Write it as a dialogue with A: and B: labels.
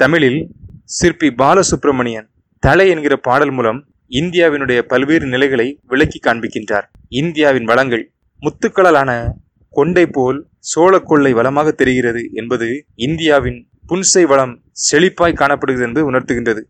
A: தமிழில் சிற்பி பாலசுப்ரமணியன் தலை என்கிற பாடல் மூலம் இந்தியாவினுடைய பல்வேறு நிலைகளை விளக்கி காண்பிக்கின்றார். இந்தியாவின் வளங்கள் முத்துக்களாலான கொண்டை போல் சோழ கொள்ளை வளமாக தெரிகிறது என்பது இந்தியாவின் புன்சை வளம் செழிப்பாய் காணப்படுகிறது என்று உணர்த்துகின்றது.